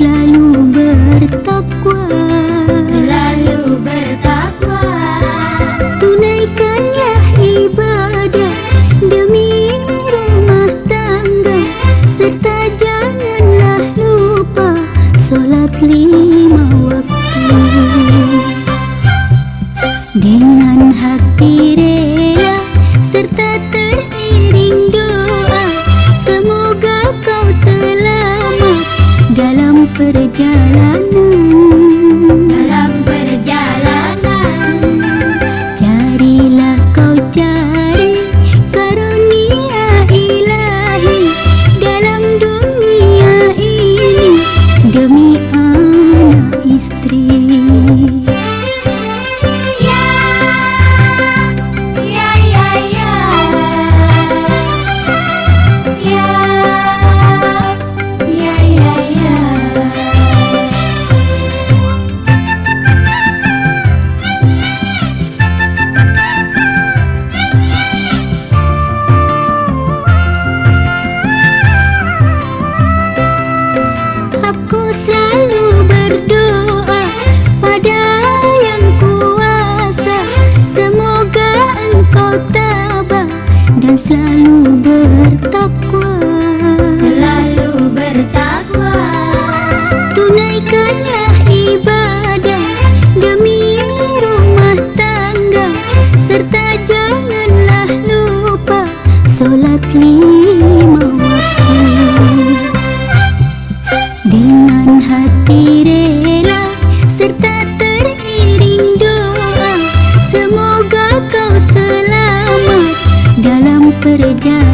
selalu bertakwa. Selalu bertakwa. Tunaikanlah ibadah demi rumah tangga serta janganlah lupa solat lima waktu. Dengan hati rela serta teriring doa bertakwa. Selalu bertakwa. Tunaikanlah kerja